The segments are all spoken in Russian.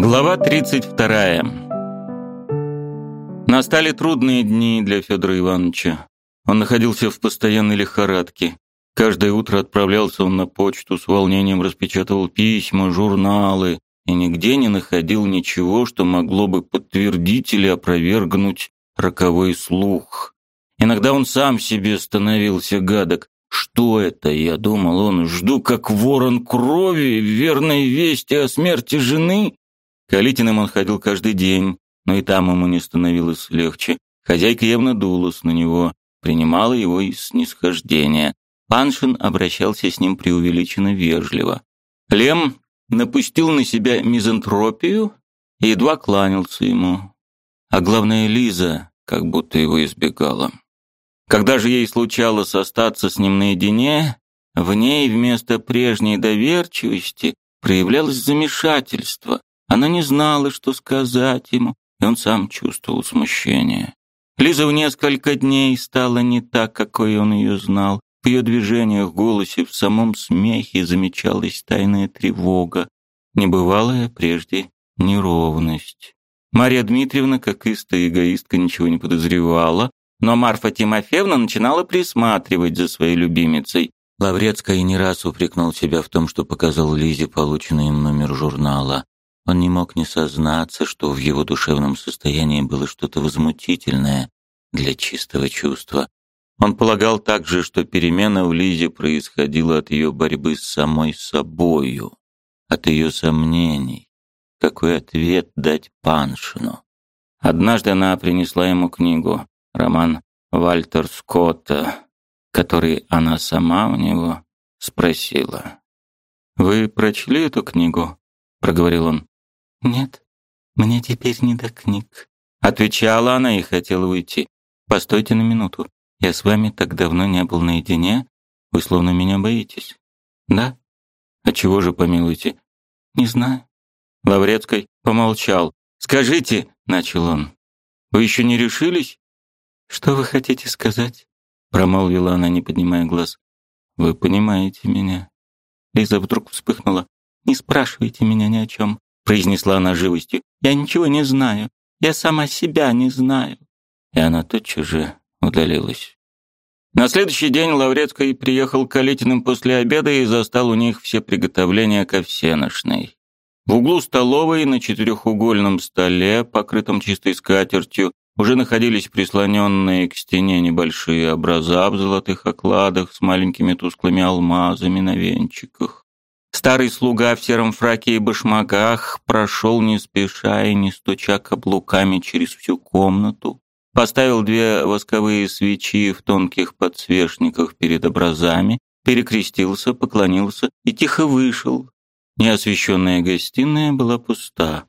Глава 32. Настали трудные дни для Федора Ивановича. Он находился в постоянной лихорадке. Каждое утро отправлялся он на почту, с волнением распечатывал письма, журналы и нигде не находил ничего, что могло бы подтвердить или опровергнуть роковой слух. Иногда он сам себе становился гадок. Что это, я думал он, жду как ворон крови, верной вести о смерти жены? Калитиным он ходил каждый день, но и там ему не становилось легче. Хозяйка явно дулась на него, принимала его из снисхождения. Паншин обращался с ним преувеличенно вежливо. Лем напустил на себя мизантропию и едва кланялся ему. А главное, Лиза как будто его избегала. Когда же ей случалось остаться с ним наедине, в ней вместо прежней доверчивости проявлялось замешательство. Она не знала, что сказать ему, и он сам чувствовал смущение. Лиза в несколько дней стала не так, какой он ее знал. В ее движениях, голосе, в самом смехе замечалась тайная тревога, небывалая прежде неровность. Мария Дмитриевна, как истая эгоистка, ничего не подозревала, но Марфа Тимофеевна начинала присматривать за своей любимицей. Лаврецкая не раз упрекнул себя в том, что показал Лизе полученный им номер журнала. Он не мог не сознаться, что в его душевном состоянии было что-то возмутительное для чистого чувства. Он полагал также, что перемена в Лизе происходила от ее борьбы с самой собою, от ее сомнений. Какой ответ дать Паншину? Однажды она принесла ему книгу роман Вальтер Скотта, который она сама у него спросила. «Вы прочли эту книгу?» — проговорил он. «Нет, мне теперь не до книг», — отвечала она и хотела уйти. «Постойте на минуту. Я с вами так давно не был наедине. Вы словно меня боитесь». «Да?» «А чего же, помилуйте?» «Не знаю». Лаврецкой помолчал. «Скажите», — начал он, — «вы еще не решились?» «Что вы хотите сказать?» — промолвила она, не поднимая глаз. «Вы понимаете меня». Лиза вдруг вспыхнула. «Не спрашивайте меня ни о чем», — произнесла она живостью. «Я ничего не знаю. Я сама себя не знаю». И она тотчас же удалилась. На следующий день Лаврецкий приехал к Калитиным после обеда и застал у них все приготовления ко всеношной. В углу столовой на четырехугольном столе, покрытом чистой скатертью, уже находились прислоненные к стене небольшие образа в золотых окладах с маленькими тусклыми алмазами на венчиках. Старый слуга в сером фраке и башмаках прошел не спеша и не стуча каблуками через всю комнату, поставил две восковые свечи в тонких подсвечниках перед образами, перекрестился, поклонился и тихо вышел. Неосвещенная гостиная была пуста.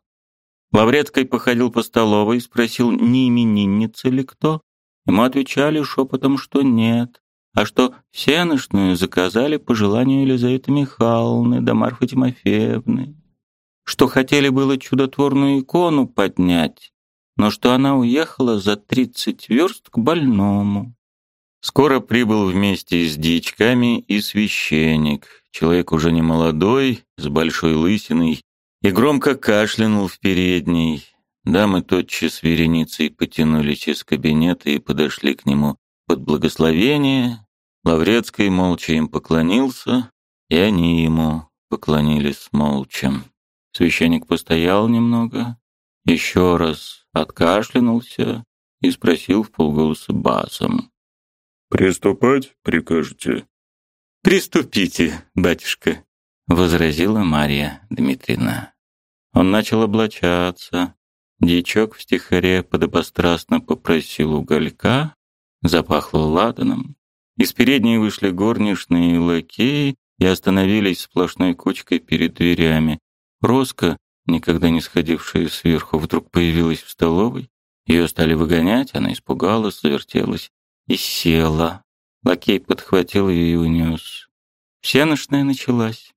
Лаврецкий походил по столовой, и спросил, не именинница ли кто. Ему отвечали шепотом, что нет, а что всеношную заказали по желанию Елизаветы Михайловны да Марфы Тимофеевны. Что хотели было чудотворную икону поднять, но что она уехала за тридцать верст к больному. Скоро прибыл вместе с дичками и священник, человек уже не молодой, с большой лысиной и громко кашлянул в передней. Дамы тотчас вереницей потянулись из кабинета и подошли к нему под благословение. Лаврецкий молча им поклонился, и они ему поклонились молча. Священник постоял немного, еще раз откашлянулся и спросил в полголоса басом. «Приступать прикажете?» «Приступите, батюшка», возразила Мария Дмитриевна. Он начал облачаться. Дичок в стихаре подобострастно попросил уголька, запахло ладаном. Из передней вышли горничные и лакеи и остановились сплошной кучкой перед дверями. Роска, никогда не сходившая сверху, вдруг появилась в столовой. Ее стали выгонять, она испугалась, завертелась и села. Лакей подхватил ее и унес. Всеношная началась.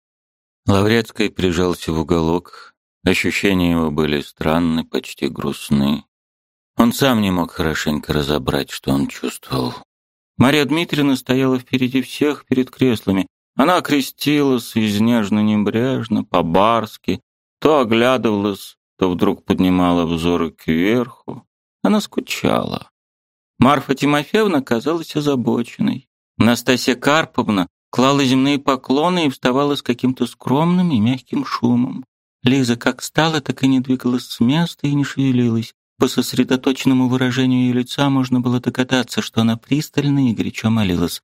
Лаврецкий прижался в уголок. Ощущения его были странны, почти грустны. Он сам не мог хорошенько разобрать, что он чувствовал. Мария Дмитриевна стояла впереди всех перед креслами. Она окрестилась изнежно-небрежно, по-барски, то оглядывалась, то вдруг поднимала взоры кверху. Она скучала. Марфа Тимофеевна казалась озабоченной. Настасья Карповна клала земные поклоны и вставала с каким-то скромным и мягким шумом. Лиза как стала, так и не двигалась с места и не шевелилась. По сосредоточенному выражению ее лица можно было догадаться, что она пристально и горячо молилась.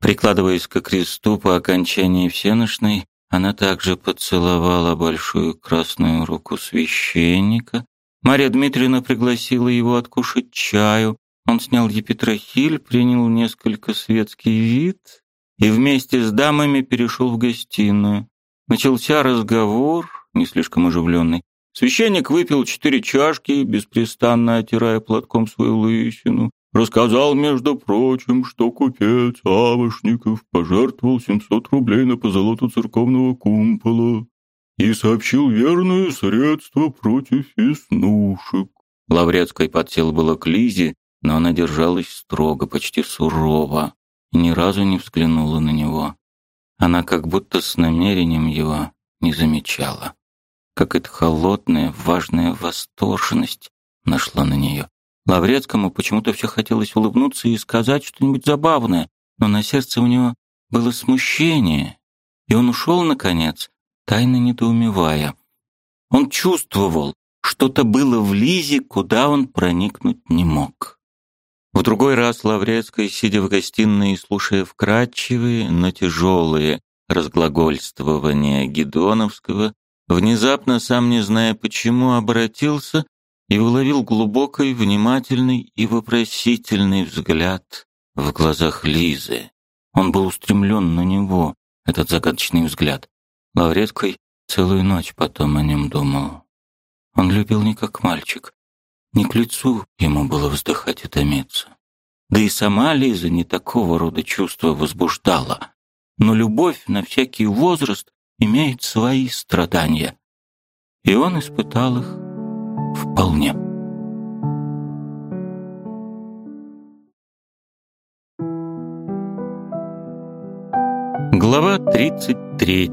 Прикладываясь к кресту по окончании всеношной, она также поцеловала большую красную руку священника. Мария Дмитриевна пригласила его откушать чаю. Он снял епитрахиль, принял несколько светский вид и вместе с дамами перешел в гостиную. Начался разговор, не слишком оживленный. Священник выпил четыре чашки, беспрестанно оттирая платком свою лысину. Рассказал, между прочим, что купец Авошников пожертвовал 700 рублей на позолоту церковного кумпола и сообщил верное средство против веснушек. Лаврецкой подсел было к Лизе, но она держалась строго, почти сурово, и ни разу не взглянула на него. Она как будто с намерением его не замечала. Какая-то холодная, важная восторженность нашла на нее. Лаврецкому почему-то все хотелось улыбнуться и сказать что-нибудь забавное, но на сердце у него было смущение, и он ушел, наконец, тайно недоумевая. Он чувствовал, что-то было в Лизе, куда он проникнуть не мог. В другой раз Лаврецкий, сидя в гостиной и слушая вкрадчивые, но тяжелые разглагольствования Гедоновского, внезапно, сам не зная почему, обратился и уловил глубокий, внимательный и вопросительный взгляд в глазах Лизы. Он был устремлен на него, этот загадочный взгляд. Лавреткой целую ночь потом о нем думал. Он любил не как мальчик. Не к лицу ему было вздыхать и томиться. Да и сама Лиза не такого рода чувства возбуждала. Но любовь на всякий возраст имеет свои страдания. И он испытал их вполне. Глава 33.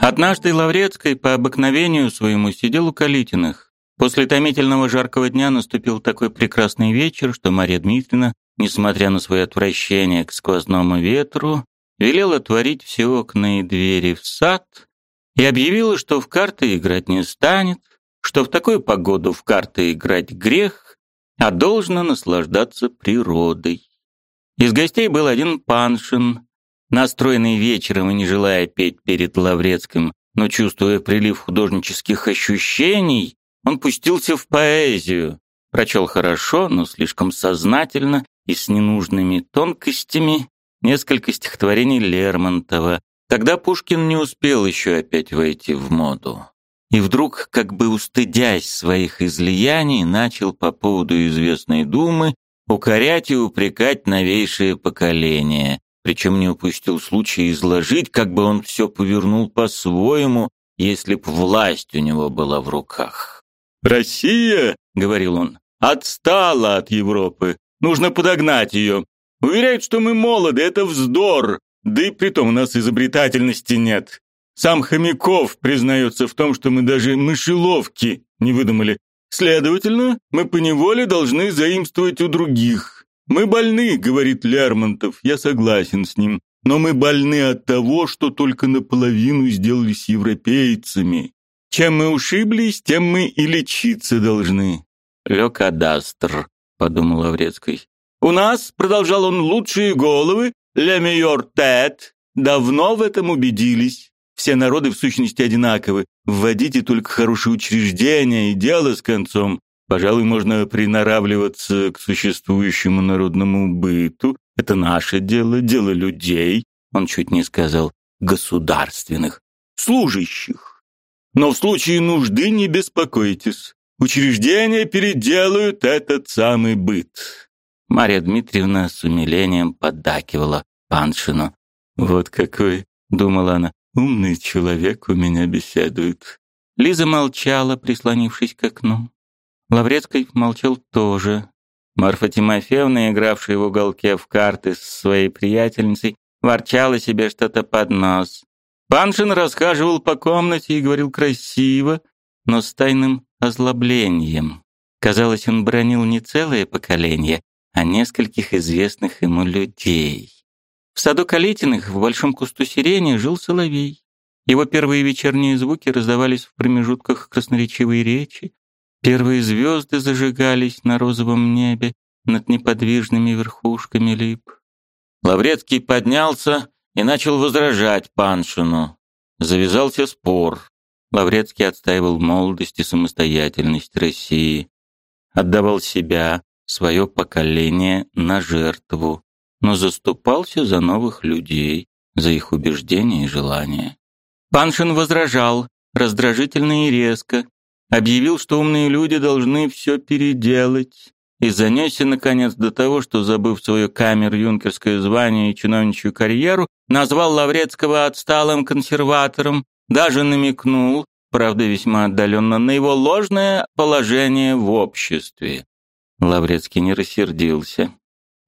Однажды Лаврецкой по обыкновению своему сидел у Калитиных. После томительного жаркого дня наступил такой прекрасный вечер, что Мария Дмитриевна, несмотря на свое отвращение к сквозному ветру, велела отворить все окна и двери в сад и объявила, что в карты играть не станет, что в такую погоду в карты играть грех, а должно наслаждаться природой. Из гостей был один Паншин, настроенный вечером и не желая петь перед Лаврецким, но чувствуя прилив художнических ощущений, он пустился в поэзию, прочел хорошо, но слишком сознательно и с ненужными тонкостями несколько стихотворений Лермонтова. Тогда Пушкин не успел еще опять войти в моду. И вдруг, как бы устыдясь своих излияний, начал по поводу известной думы укорять и упрекать новейшее поколение, причем не упустил случая изложить, как бы он все повернул по-своему, если б власть у него была в руках. «Россия, — говорил он, — отстала от Европы, нужно подогнать ее, Уверяют, что мы молоды, это вздор. Да и притом у нас изобретательности нет. Сам Хомяков признается в том, что мы даже мышеловки не выдумали. Следовательно, мы поневоле должны заимствовать у других. Мы больны, говорит Лермонтов, я согласен с ним. Но мы больны от того, что только наполовину сделались европейцами. Чем мы ушиблись, тем мы и лечиться должны. Лёкадастр, подумал Лаврецкий. У нас, продолжал он, лучшие головы, «Ле meilleur tête», давно в этом убедились. Все народы в сущности одинаковы. Вводите только хорошие учреждения и дело с концом. Пожалуй, можно приноравливаться к существующему народному быту. Это наше дело, дело людей. Он чуть не сказал государственных, служащих. Но в случае нужды не беспокойтесь. Учреждения переделают этот самый быт. Мария Дмитриевна с умилением поддакивала Паншину. «Вот какой!» — думала она. «Умный человек у меня беседует». Лиза молчала, прислонившись к окну. Лаврецкий молчал тоже. Марфа Тимофеевна, игравшая в уголке в карты с своей приятельницей, ворчала себе что-то под нос. Паншин расхаживал по комнате и говорил красиво, но с тайным озлоблением. Казалось, он бронил не целое поколение, а нескольких известных ему людей. В саду Калитиных в большом кусту сирени жил соловей. Его первые вечерние звуки раздавались в промежутках красноречивой речи. Первые звезды зажигались на розовом небе над неподвижными верхушками лип. Лаврецкий поднялся и начал возражать Паншину. Завязался спор. Лаврецкий отстаивал молодость и самостоятельность России. Отдавал себя, свое поколение на жертву, но заступался за новых людей, за их убеждения и желания. Паншин возражал, раздражительно и резко, объявил, что умные люди должны все переделать, и занесся, наконец, до того, что, забыв свое камер-юнкерское звание и чиновничью карьеру, назвал Лаврецкого отсталым консерватором, даже намекнул, правда весьма отдаленно, на его ложное положение в обществе. Лаврецкий не рассердился,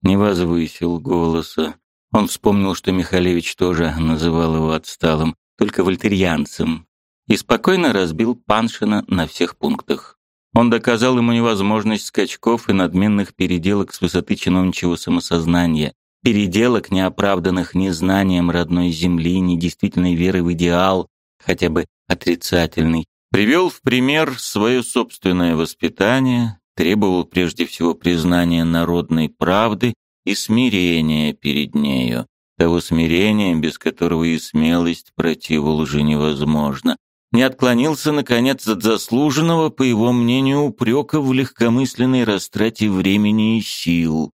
не возвысил голоса. Он вспомнил, что Михалевич тоже называл его отсталым, только вольтерьянцем, и спокойно разбил Паншина на всех пунктах. Он доказал ему невозможность скачков и надменных переделок с высоты чиновничьего самосознания, переделок, неоправданных ни знанием родной земли, ни действительной веры в идеал, хотя бы отрицательный. Привел в пример свое собственное воспитание, требовал прежде всего признания народной правды и смирения перед нею, того смирения, без которого и смелость противу лжи невозможна, не отклонился, наконец, от заслуженного, по его мнению, упрека в легкомысленной растрате времени и сил.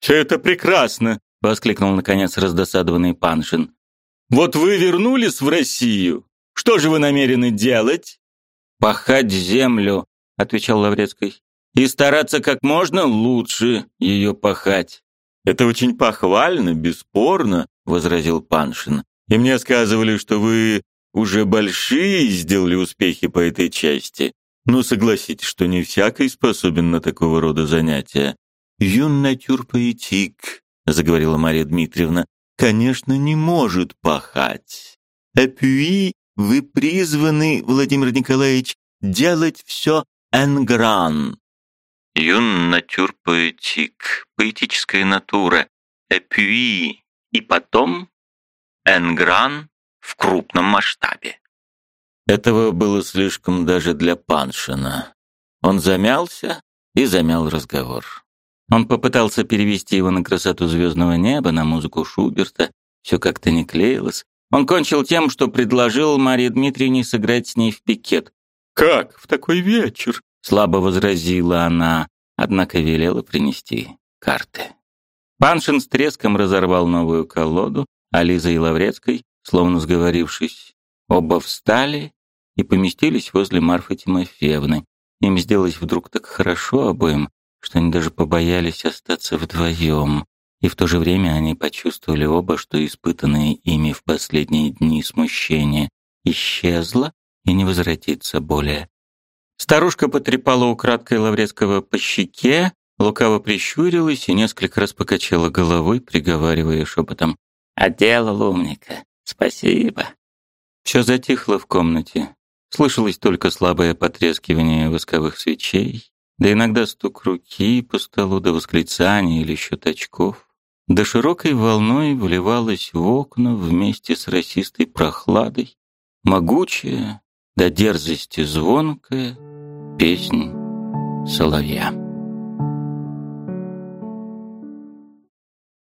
«Все это прекрасно!» — воскликнул, наконец, раздосадованный Паншин. «Вот вы вернулись в Россию. Что же вы намерены делать?» «Пахать землю», — отвечал Лаврецкий, «и стараться как можно лучше ее пахать». «Это очень похвально, бесспорно», — возразил Паншин. «И мне сказывали, что вы уже большие сделали успехи по этой части. Но согласитесь, что не всякий способен на такого рода занятия. «Юн натюр поэтик», — заговорила Мария Дмитриевна, «конечно, не может пахать. Апюи вы призваны, Владимир Николаевич, делать все энгран». «Юн натюр поэтик», поэтическая натура, «апюи» и потом «энгран» в крупном масштабе. Этого было слишком даже для Паншина. Он замялся и замял разговор. Он попытался перевести его на красоту звездного неба, на музыку Шуберта. Все как-то не клеилось. Он кончил тем, что предложил Марии Дмитриевне сыграть с ней в пикет. «Как? В такой вечер?» — слабо возразила она, однако велела принести карты. Паншин с треском разорвал новую колоду, а Лиза и Лаврецкой Словно сговорившись, оба встали и поместились возле Марфы Тимофеевны. Им сделалось вдруг так хорошо обоим, что они даже побоялись остаться вдвоем. И в то же время они почувствовали оба, что испытанное ими в последние дни смущение исчезло и не возвратится более. Старушка потрепала украдкой Лаврецкого по щеке, лукаво прищурилась и несколько раз покачала головой, приговаривая шепотом «Отделал умника! Спасибо. Все затихло в комнате. Слышалось только слабое потрескивание восковых свечей, да иногда стук руки по столу до восклицания или щелчков. Да широкой волной вливалась в окна вместе с расистой прохладой, могучая, до дерзости звонкая песнь соловья.